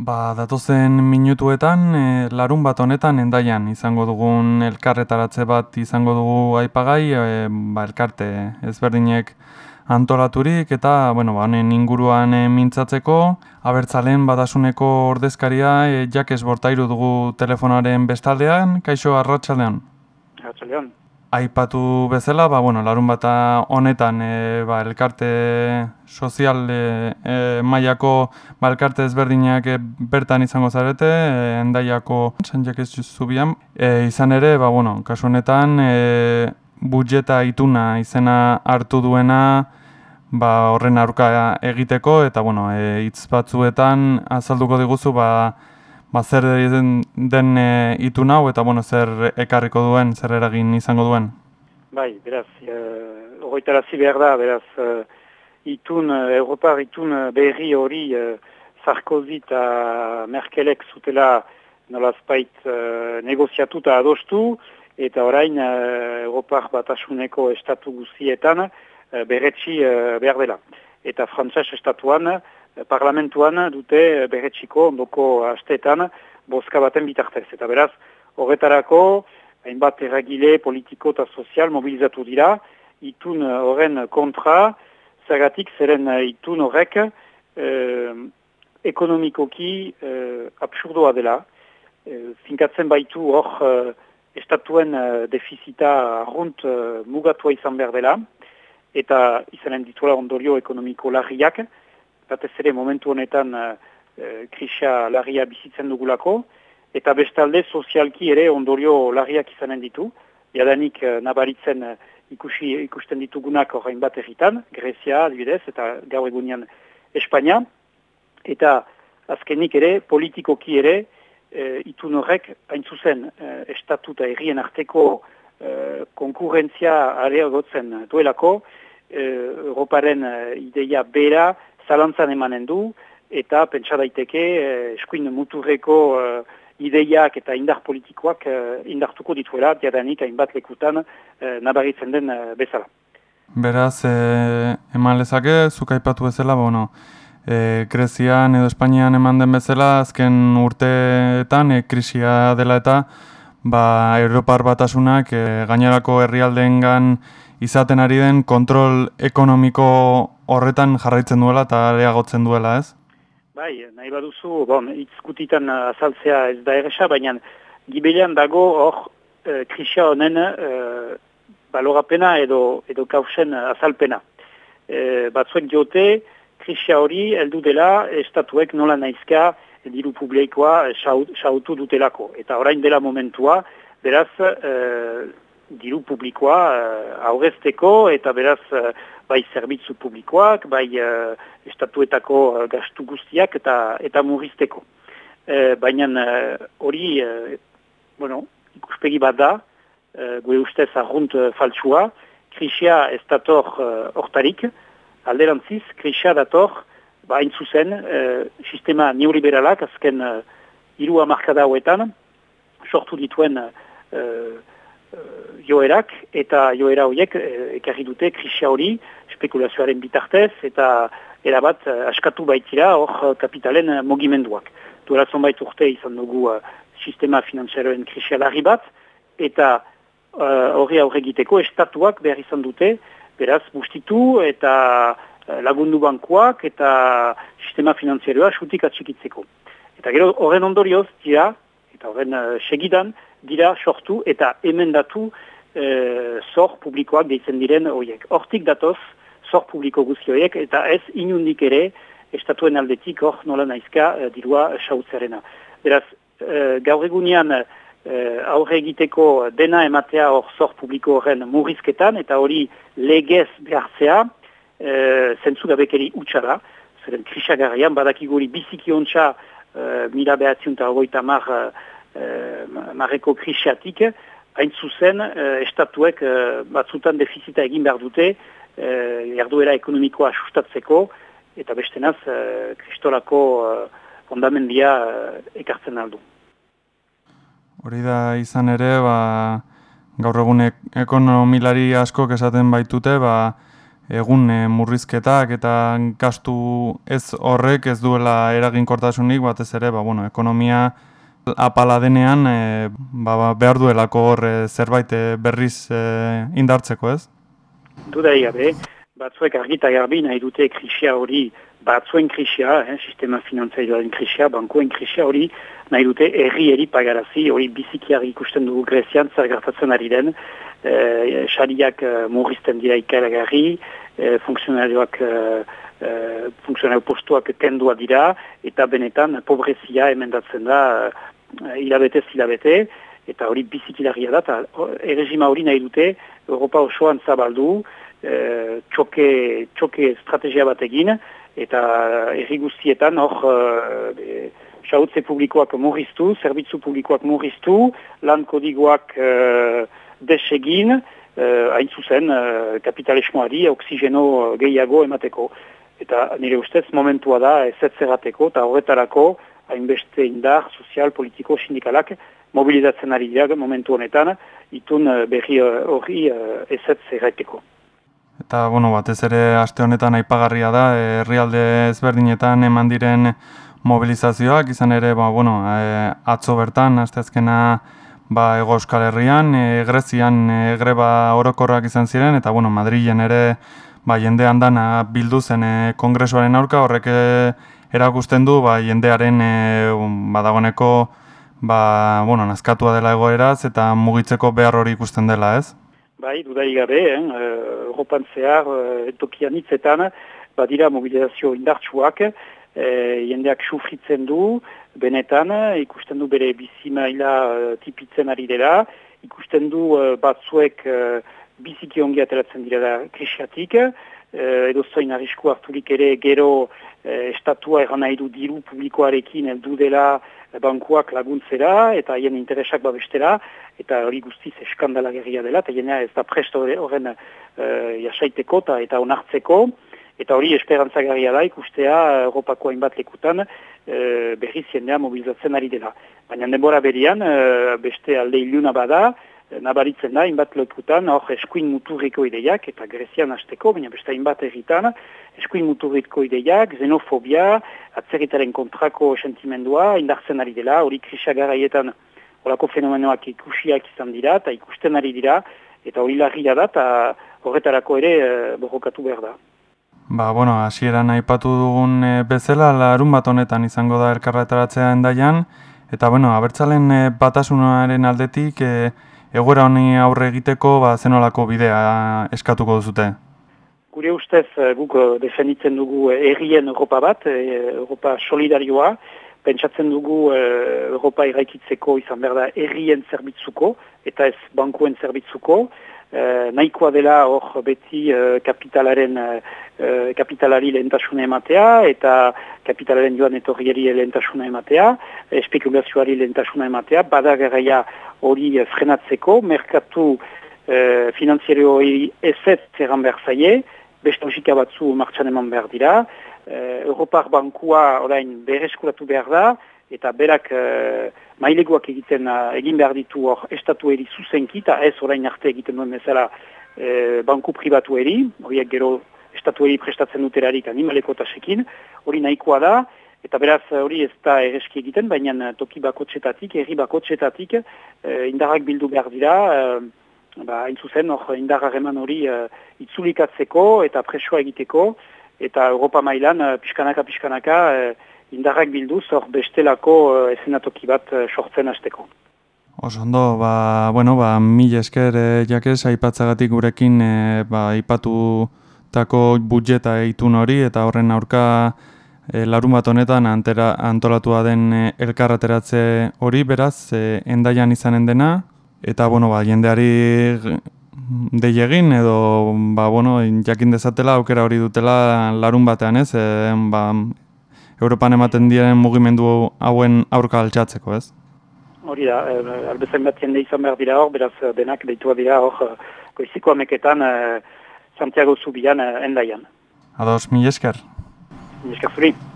Ba, datozen minutuetan, e, larun bat honetan endaian izango dugun elkarretaratze bat izango dugu aipagai, e, ba, elkarte ezberdinek antolaturik eta, bueno, ba, honen inguruan e, mintzatzeko, abertzalen badasuneko ordezkaria e, jakes bortairu dugu telefonaren bestaldean, kaixo arratsaldean. Arratsaldean aipatu bezala, ba, bueno, larun bata honetan e, ba, elkarte sozial e, e, mailako ba, elkarte ezberdinak e, bertan izango zarete, e, endaiako zantzak ez zubian. E, izan ere, ba, bueno, kasu honetan, e, budjeta ituna izena hartu duena ba, horren aurka egiteko, eta bueno, e, hitz batzuetan azalduko diguzu, ba, ba, zer den, e, itun hau eta bueno, zer ekarriko duen, zer eragin izango duen? Bai, beraz, e, ogoitarazi behar da, beraz, e, itun, e, Europar itun berri hori e, Sarkozy eta Merkelek zutela nolazpait e, negoziatu eta adostu, eta orain e, Europar batasuneko estatu guzietan e, berretxi e, behar dela. Eta frantzes estatuan, parlamentuan dute berretxiko ondoko asteetan bozka baten bitartez. Eta beraz, horretarako, hainbat eragile politiko eta sozial mobilizatu dira, itun horren kontra, zagatik zeren itun horrek eh, ekonomikoki eh, absurdoa dela. Eh, finkatzen baitu hor eh, estatuen eh, defizita arrunt eh, mugatua izan behar dela, eta izanen dituela ondorio ekonomiko larriak, batez ere momentu honetan uh, krisia larria bizitzen dugulako, eta bestalde sozialki ere ondorio larriak izanen ditu, jadanik uh, nabaritzen ikusi, ikusten ditugunak horrein bat erritan, Grecia, adibidez, eta gau egunean Espanya, eta azkenik ere, politikoki ere, uh, itun horrek, hain zuzen, uh, estatu eta errien arteko uh, konkurrentzia areagotzen duelako, Europaren ideia bera, zalantzan emanen du, eta pentsa daiteke eh, eskuin muturreko eh, ideiak eta indar politikoak eh, indartuko dituela, diadanik hainbat lekutan nabaritzen den bezala. Beraz, eh, eman lezake, zuka ipatu bezala, bueno, eh, Grezian edo Espainian eman den bezala, azken urteetan, eh, krisia dela eta, ba, Europar batasunak eh, gainerako herrialdeengan izaten ari den kontrol ekonomiko horretan jarraitzen duela eta areagotzen duela, ez? Bai, nahi baduzu, bon, itzkutitan azaltzea ez da erresa, baina gibelian dago hor e, krisia honen e, balorapena edo, edo kausen azalpena. E, batzuek diote, krisia hori heldu dela estatuek nola naizka diru publikoa sautu dutelako. Eta orain dela momentua, beraz, e, diru publikoa uh, aurrezteko eta beraz uh, bai zerbitzu publikoak, bai uh, estatuetako uh, gastu guztiak eta eta murrizteko. Uh, Baina hori, uh, bueno, ikuspegi bat da, uh, gure ustez arrunt uh, faltsua, krisia ez dator hortarik, alderantziz, krisia dator, bain zuzen, uh, sistema neoliberalak, azken uh, irua markada hoetan, sortu dituen uh, joerak eta joera horiek uh, ekarri dute krisia hori spekulazioaren bitartez eta erabat uh, askatu baitira hor kapitalen mogimenduak. Duela zonbait urte izan dugu uh, sistema finanziaroen krisia larri bat eta horri uh, aurregiteko estatuak behar izan dute beraz bustitu eta lagundu bankuak eta sistema finanziaroa sutik atxikitzeko. Eta gero horren ondorioz dira eta horren uh, segidan dira sortu eta emendatu e, publikoak deitzen diren horiek. Hortik datoz, zor publiko guzti horiek, eta ez inundik ere, estatuen aldetik hor nola naizka e, dirua sautzerena. Beraz, e, gaur egunean e, aurre egiteko dena ematea hor zor publiko horren murrizketan, eta hori legez behartzea, e, zentzu gabekeri utxara, zeren krisagarrian, badakiguri biziki ontsa e, mila behatziun eta ogoita mar Eh, marreko krisiatik, hain zuzen, eh, estatuek eh, batzutan defizita egin behar dute, jarduera ekonomikoa sustatzeko, eta bestenaz, kristolako ondamendia ekartzen aldu. Hori da izan ere, ba, gaur egun ekonomilari asko esaten baitute, ba, egun e, murrizketak eta gastu ez horrek ez duela eraginkortasunik batez ere, ba, bueno, ekonomia apala denean e, ba, behar duelako hor e, zerbait e, berriz e, indartzeko, ez? Duda egabe, batzuek argita garbi nahi dute krisia hori batzuen krisia, eh, sistema finantzailoaren krisia, bankuen krisia hori nahi dute erri eri pagarazi, hori bizikiak ikusten dugu Grezian zer gertatzen ari den, eh, xariak eh, murrizten dira ikaragarri, eh, funtzionarioak eh, eh, funtzionario postuak kendua dira, eta benetan pobrezia emendatzen da eh, hilabete zilabete, eta hori bizikilaria da, eta erregima hori nahi dute Europa osoan zabaldu, eh, txoke, txoke estrategia bat egin, eta erri guztietan hor uh, publikoak murriztu, zerbitzu publikoak murriztu, lan kodigoak uh, desegin, hain zuzen uh, kapitalismoari oksigeno gehiago emateko. Eta nire ustez momentua da ezetzerrateko eta horretarako hainbeste indar, sozial, politiko, sindikalak mobilizatzen ari dira momentu honetan, itun berri hori uh, ezetzerrateko. Eta, bueno, batez ere aste honetan aipagarria da, herrialde ezberdinetan eman diren mobilizazioak, izan ere, ba, bueno, e, atzo bertan, asteazkena ba, ego euskal herrian, e, Grezian e, greba orokorrak izan ziren, eta, bueno, Madrilen ere ba, jende handan bildu zen e, kongresuaren aurka, horrek e, erakusten du, ba, jendearen e, badagoneko, ba, bueno, nazkatua dela egoeraz, eta mugitzeko behar hori ikusten dela, ez? Bai, dudai gabe, eh, Europan zehar, eh, tokian hitzetan, badira mobilizazio indartsuak, eh, jendeak sufritzen du, benetan, ikusten du bere bizi maila eh, tipitzen ari dela, ikusten du eh, batzuek eh, biziki ongi ateratzen dira krisiatik, eh, edo zoin arrisku harturik ere gero eh, estatua eran nahi du diru publikoarekin eldu dela bankuak laguntzera eta haien interesak babestera. Eta hori guztiz eskandala gerria dela eta jenea ez da presto horren uh, jasaiteko eta onartzeko. Eta hori esperantza gerria da ikustea Europako hainbat lekutan uh, berriz jendea mobilizatzen ari dela. Baina denbora berian uh, beste alde iluna bada nabaritzen da, inbat lekutan, hor eskuin muturriko ideiak, eta grezian hasteko, baina beste inbat erritan, eskuin muturriko ideiak, xenofobia, atzerritaren kontrako sentimendua, indartzen ari dela, hori krisa garaietan horako fenomenoak ikusiak izan dira, eta ikusten ari dira, eta hori larria da, eta horretarako ere e, borrokatu behar da. Ba, bueno, hasieran aipatu dugun e, bezala, larun bat honetan izango da elkarretaratzea endaian, eta, bueno, abertzalen e, batasunaren aldetik, e, egoera honi aurre egiteko ba, zenolako bidea eskatuko duzute? Gure ustez eh, guk eh, defenditzen dugu eh, errien Europa bat, Europa solidarioa, pentsatzen dugu Europa iraikitzeko izan behar da errien zerbitzuko eta ez bankuen zerbitzuko, Eh, nahikoa dela hor beti eh, kapitalaren eh, kapitalari lehentasuna ematea eta kapitalaren joan etorriari lehentasuna ematea, espekulazioari lehentasuna ematea, badagaraia hori frenatzeko, merkatu eh, finanziario ezet zerran behar zaie, beste logika batzu martxan eman behar dira, eh, Europar Bankua orain berreskuratu behar da, eta berak uh, maileguak egiten uh, egin behar ditu hor estatu eri zuzenki, eta ez orain arte egiten duen bezala uh, banku pribatu eri, horiek gero estatu eri prestatzen duterarik animaleko tasekin, hori nahikoa da, eta beraz hori ez da ereski egiten, baina toki bakotxetatik, erri bakotxetatik, uh, indarrak bildu behar dira, uh, ba, zuzen hor indarrareman hori uh, itzulikatzeko eta presoa egiteko, eta Europa mailan pixkanaka-pixkanaka indarrak bilduz, hor bestelako uh, esenatoki bat sortzen hasteko. Oso ondo, ba, bueno, ba, mil esker e, jakez, aipatzagatik gurekin, e, ba, aipatu tako budjeta eitun hori, eta horren aurka e, larun bat honetan antera, antolatua den e, elkarrateratze hori, beraz, e, endaian izanen dena, eta, bueno, ba, jendeari deiegin, edo, ba, bueno, jakin dezatela, aukera hori dutela larun batean, ez, e, ba, Europan ematen diren mugimendu hauen aurka altxatzeko, ez? Hori da, e, albezen bat jende izan behar dira hor, beraz denak deitua dira hor, eh, goiziko ameketan e, Santiago Zubian endaian. Ados, mi esker? Ni free.